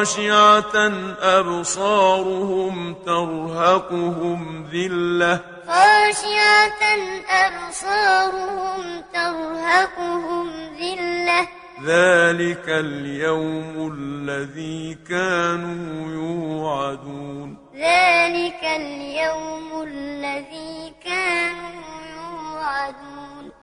خاشعة أبصارهم ترهقهم ذلة خاشعة أبصارهم ترهقهم ذلة ذلك اليوم الذي كانوا يوعدون ذلك اليوم الذي كانوا يوعدون